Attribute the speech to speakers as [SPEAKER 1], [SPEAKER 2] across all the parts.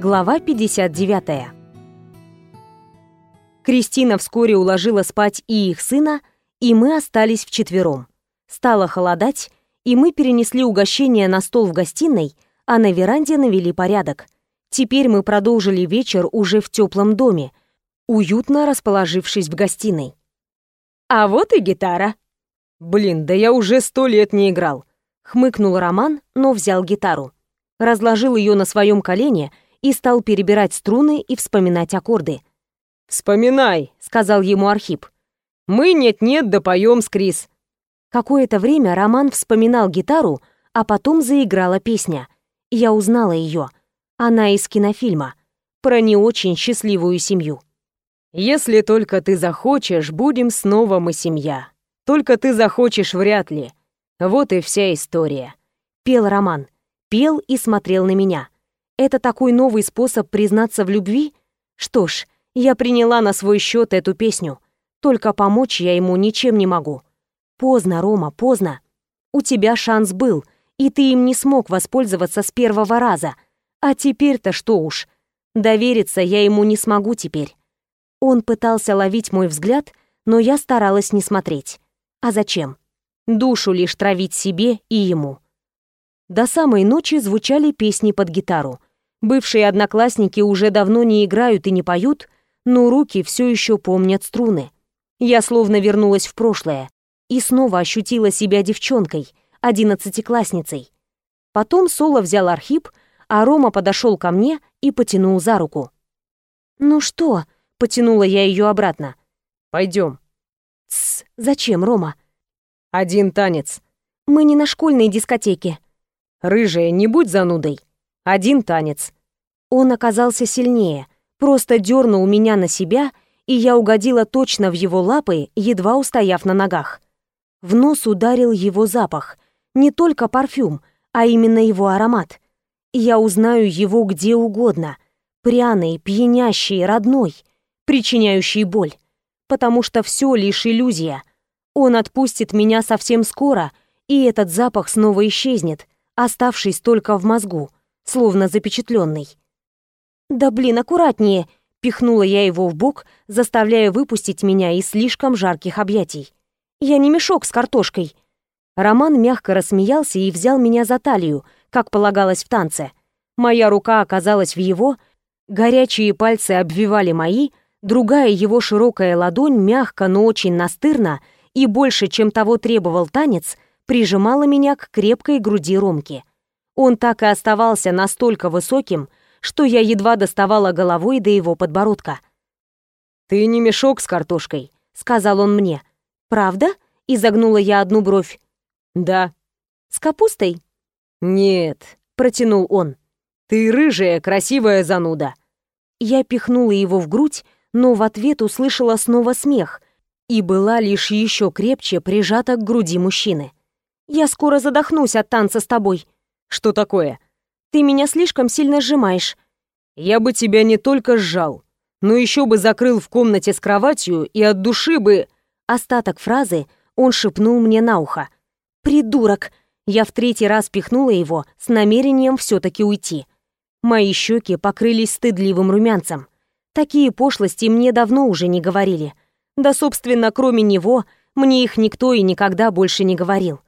[SPEAKER 1] Глава 59. Кристина вскоре уложила спать и их сына, и мы остались вчетвером. Стало холодать, и мы перенесли угощение на стол в гостиной, а на веранде навели порядок. Теперь мы продолжили вечер уже в теплом доме, уютно расположившись в гостиной.
[SPEAKER 2] «А вот и гитара».
[SPEAKER 3] «Блин, да я уже сто лет не играл», —
[SPEAKER 1] хмыкнул Роман, но взял гитару. Разложил ее на своем колене и стал перебирать струны и вспоминать аккорды.
[SPEAKER 3] «Вспоминай», — сказал ему Архип. «Мы нет-нет да поем с Крис».
[SPEAKER 1] Какое-то время Роман вспоминал гитару, а потом заиграла песня. Я узнала ее. Она из кинофильма. Про не очень счастливую семью.
[SPEAKER 3] «Если только ты захочешь, будем снова мы семья. Только ты захочешь вряд ли. Вот и вся история».
[SPEAKER 1] Пел Роман. Пел и смотрел на меня. Это такой новый способ признаться в любви? Что ж, я приняла на свой счет эту песню. Только помочь я ему ничем не могу. Поздно, Рома, поздно. У тебя шанс был, и ты им не смог воспользоваться с первого раза. А теперь-то что уж. Довериться я ему не смогу теперь. Он пытался ловить мой взгляд, но я старалась не смотреть. А зачем? Душу лишь травить себе и ему. До самой ночи звучали песни под гитару. Бывшие одноклассники уже давно не играют и не поют, но руки все еще помнят струны. Я словно вернулась в прошлое и снова ощутила себя девчонкой, одиннадцатиклассницей. Потом соло взял Архип, а Рома подошел ко мне и потянул за руку. «Ну что?» — потянула я ее обратно.
[SPEAKER 3] «Пойдем».
[SPEAKER 1] «Тсс, зачем, Рома?»
[SPEAKER 3] «Один танец».
[SPEAKER 1] «Мы не на школьной дискотеке».
[SPEAKER 3] «Рыжая, не будь занудой. Один танец».
[SPEAKER 1] Он оказался сильнее, просто дернул меня на себя, и я угодила точно в его лапы, едва устояв на ногах. В нос ударил его запах, не только парфюм, а именно его аромат. Я узнаю его где угодно, пряный, пьянящий, родной, причиняющий боль, потому что все лишь иллюзия. Он отпустит меня совсем скоро, и этот запах снова исчезнет, оставшись только в мозгу, словно запечатленный. «Да блин, аккуратнее!» — пихнула я его в бок, заставляя выпустить меня из слишком жарких объятий. «Я не мешок с картошкой!» Роман мягко рассмеялся и взял меня за талию, как полагалось в танце. Моя рука оказалась в его, горячие пальцы обвивали мои, другая его широкая ладонь мягко, но очень настырно и больше, чем того требовал танец, прижимала меня к крепкой груди Ромки. Он так и оставался настолько высоким, что я едва доставала головой до его подбородка.
[SPEAKER 3] «Ты не мешок с картошкой», — сказал он мне.
[SPEAKER 1] «Правда?» — изогнула я одну бровь.
[SPEAKER 3] «Да».
[SPEAKER 1] «С капустой?»
[SPEAKER 3] «Нет», — протянул он. «Ты рыжая, красивая зануда».
[SPEAKER 1] Я пихнула его в грудь, но в ответ услышала снова смех и была лишь еще крепче прижата к груди мужчины. «Я скоро задохнусь от танца с тобой».
[SPEAKER 3] «Что такое?»
[SPEAKER 1] Ты меня слишком сильно сжимаешь.
[SPEAKER 3] Я бы тебя не только сжал, но еще бы закрыл в комнате с кроватью и от души бы...
[SPEAKER 1] Остаток фразы он шепнул мне на ухо. «Придурок!» Я в третий раз пихнула его с намерением все-таки уйти. Мои щеки покрылись стыдливым румянцем. Такие пошлости мне давно уже не говорили. Да, собственно, кроме него, мне их никто и никогда больше не говорил.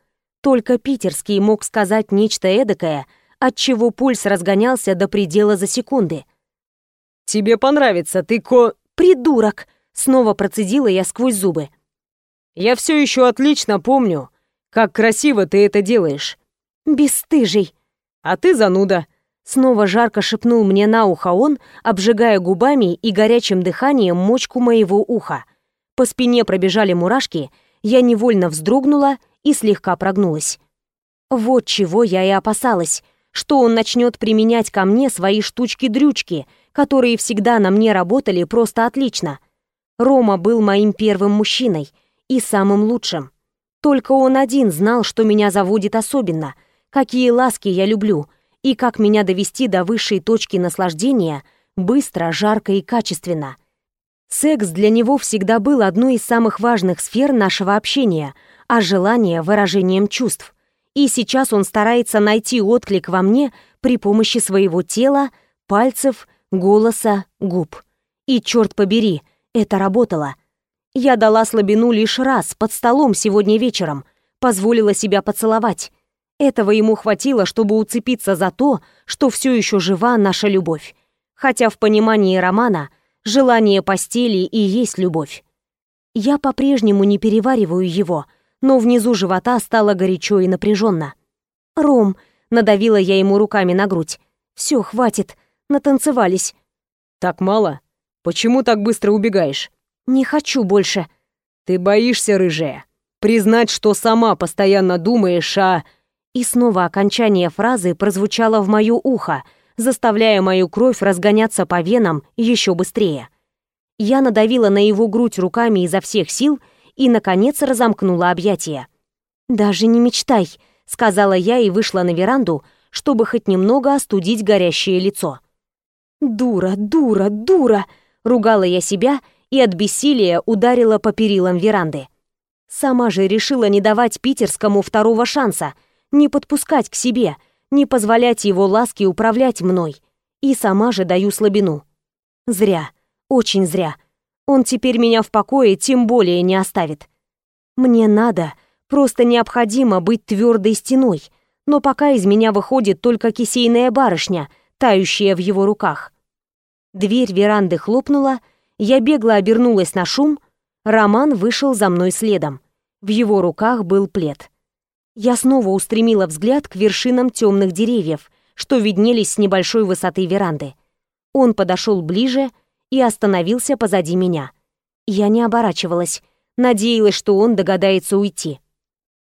[SPEAKER 1] Только питерский мог сказать нечто эдакое — отчего пульс разгонялся до предела за секунды.
[SPEAKER 3] «Тебе понравится, ты ко...»
[SPEAKER 1] «Придурок!» — снова процедила я сквозь зубы.
[SPEAKER 3] «Я все еще отлично помню, как красиво ты это делаешь».
[SPEAKER 1] «Бесстыжий!»
[SPEAKER 3] «А ты зануда!»
[SPEAKER 1] Снова жарко шепнул мне на ухо он, обжигая губами и горячим дыханием мочку моего уха. По спине пробежали мурашки, я невольно вздрогнула и слегка прогнулась. Вот чего я и опасалась что он начнет применять ко мне свои штучки-дрючки, которые всегда на мне работали просто отлично. Рома был моим первым мужчиной и самым лучшим. Только он один знал, что меня заводит особенно, какие ласки я люблю и как меня довести до высшей точки наслаждения быстро, жарко и качественно. Секс для него всегда был одной из самых важных сфер нашего общения, а желание — выражением чувств — и сейчас он старается найти отклик во мне при помощи своего тела, пальцев, голоса, губ. И, черт побери, это работало. Я дала слабину лишь раз, под столом сегодня вечером. Позволила себя поцеловать. Этого ему хватило, чтобы уцепиться за то, что все еще жива наша любовь. Хотя в понимании романа желание постели и есть любовь. Я по-прежнему не перевариваю его, но внизу живота стало горячо и напряженно. «Ром», — надавила я ему руками на грудь, — «все, хватит, натанцевались».
[SPEAKER 3] «Так мало? Почему так быстро убегаешь?»
[SPEAKER 1] «Не хочу больше».
[SPEAKER 3] «Ты боишься, рыжая, признать, что сама постоянно думаешь о...»
[SPEAKER 1] И снова окончание фразы прозвучало в моё ухо, заставляя мою кровь разгоняться по венам еще быстрее. Я надавила на его грудь руками изо всех сил и, наконец, разомкнула объятия. «Даже не мечтай», — сказала я и вышла на веранду, чтобы хоть немного остудить горящее лицо. «Дура, дура, дура!» — ругала я себя и от бессилия ударила по перилам веранды. Сама же решила не давать питерскому второго шанса, не подпускать к себе, не позволять его ласке управлять мной. И сама же даю слабину. Зря. Очень зря. Он теперь меня в покое тем более не оставит. Мне надо, просто необходимо быть твердой стеной, но пока из меня выходит только кисейная барышня, тающая в его руках. Дверь веранды хлопнула, я бегло обернулась на шум, Роман вышел за мной следом. В его руках был плед. Я снова устремила взгляд к вершинам темных деревьев, что виднелись с небольшой высоты веранды. Он подошел ближе, и остановился позади меня. Я не оборачивалась, надеялась, что он догадается уйти.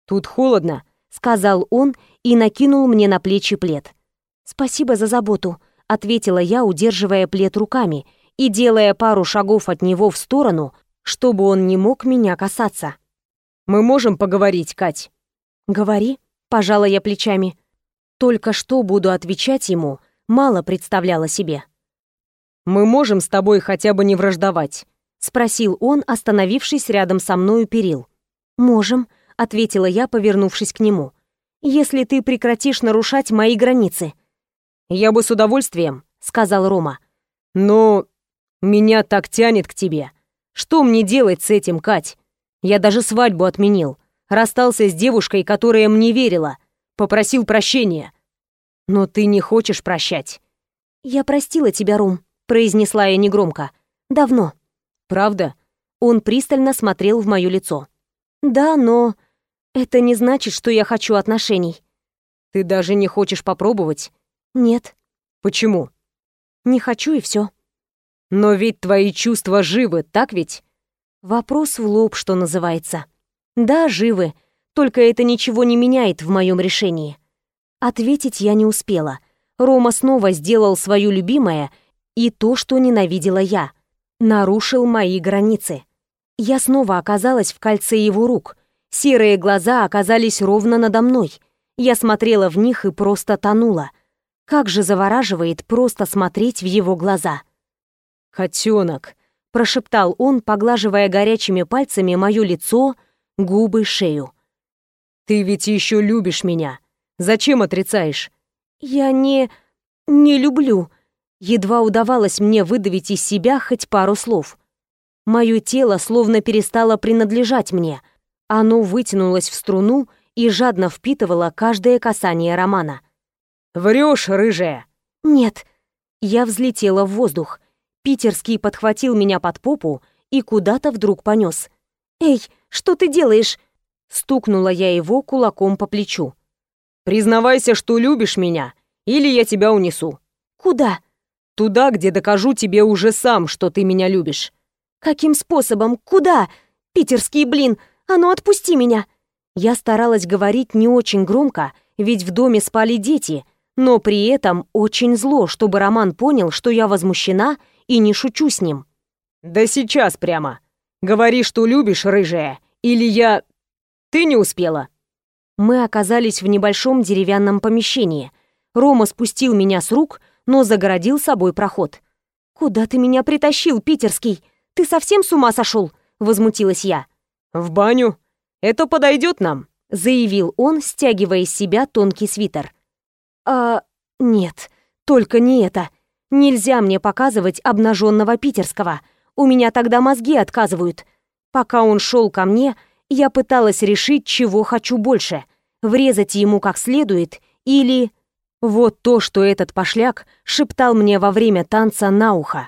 [SPEAKER 3] «Тут холодно», —
[SPEAKER 1] сказал он и накинул мне на плечи плед. «Спасибо за заботу», — ответила я, удерживая плед руками и делая пару шагов от него в сторону, чтобы он не мог меня касаться.
[SPEAKER 3] «Мы можем поговорить, Кать?»
[SPEAKER 1] «Говори», — пожала я плечами. Только что буду отвечать ему, мало представляла себе.
[SPEAKER 3] Мы можем с тобой хотя бы не враждовать?» — спросил он, остановившись рядом со мной у перил.
[SPEAKER 1] «Можем», — ответила я, повернувшись к нему. «Если ты прекратишь нарушать мои границы».
[SPEAKER 3] «Я бы с удовольствием», — сказал Рома. «Но меня так тянет к тебе. Что мне делать с этим, Кать? Я даже свадьбу отменил. Расстался с девушкой, которая мне верила. Попросил прощения. Но ты не хочешь прощать».
[SPEAKER 1] «Я простила тебя, Ром», произнесла я негромко. Давно.
[SPEAKER 3] Правда?
[SPEAKER 1] Он пристально смотрел в моё лицо. Да, но это не значит, что я хочу отношений.
[SPEAKER 3] Ты даже не хочешь попробовать?
[SPEAKER 1] Нет.
[SPEAKER 3] Почему?
[SPEAKER 1] Не хочу и все.
[SPEAKER 3] Но ведь твои чувства живы, так ведь?
[SPEAKER 1] Вопрос в лоб, что называется. Да, живы, только это ничего не меняет в моем решении. Ответить я не успела. Рома снова сделал свое любимое — и то, что ненавидела я. Нарушил мои границы. Я снова оказалась в кольце его рук. Серые глаза оказались ровно надо мной. Я смотрела в них и просто тонула. Как же завораживает просто смотреть в его глаза.
[SPEAKER 3] «Котенок», — прошептал
[SPEAKER 1] он, поглаживая горячими пальцами мое лицо, губы, шею.
[SPEAKER 3] «Ты ведь еще любишь меня. Зачем отрицаешь?»
[SPEAKER 1] «Я не... не люблю», Едва удавалось мне выдавить из себя хоть пару слов. Мое тело словно перестало принадлежать мне. Оно вытянулось в струну и жадно впитывало каждое касание Романа.
[SPEAKER 3] «Врешь, рыжая!»
[SPEAKER 1] «Нет». Я взлетела в воздух. Питерский подхватил меня под попу и куда-то вдруг понес. «Эй, что ты делаешь?» Стукнула я его кулаком по плечу.
[SPEAKER 3] «Признавайся, что любишь меня, или я тебя унесу».
[SPEAKER 1] «Куда?»
[SPEAKER 3] Туда, где докажу тебе уже сам, что ты меня любишь».
[SPEAKER 1] «Каким способом? Куда? Питерский блин! А ну отпусти меня!» Я старалась говорить не очень громко, ведь в доме спали дети, но при этом очень зло, чтобы Роман понял, что я возмущена и не шучу с ним.
[SPEAKER 3] «Да сейчас прямо. Говори, что любишь, рыжая, или я... Ты не успела?»
[SPEAKER 1] Мы оказались в небольшом деревянном помещении. Рома спустил меня с рук, но загородил собой проход. «Куда ты меня притащил, питерский? Ты совсем с ума сошел?» — возмутилась я.
[SPEAKER 3] «В баню. Это подойдет нам», —
[SPEAKER 1] заявил он, стягивая из себя тонкий свитер. «А... нет, только не это. Нельзя мне показывать обнаженного питерского. У меня тогда мозги отказывают. Пока он шел ко мне, я пыталась решить, чего хочу больше. Врезать ему как следует или... Вот то, что этот пошляк шептал мне во время танца на ухо.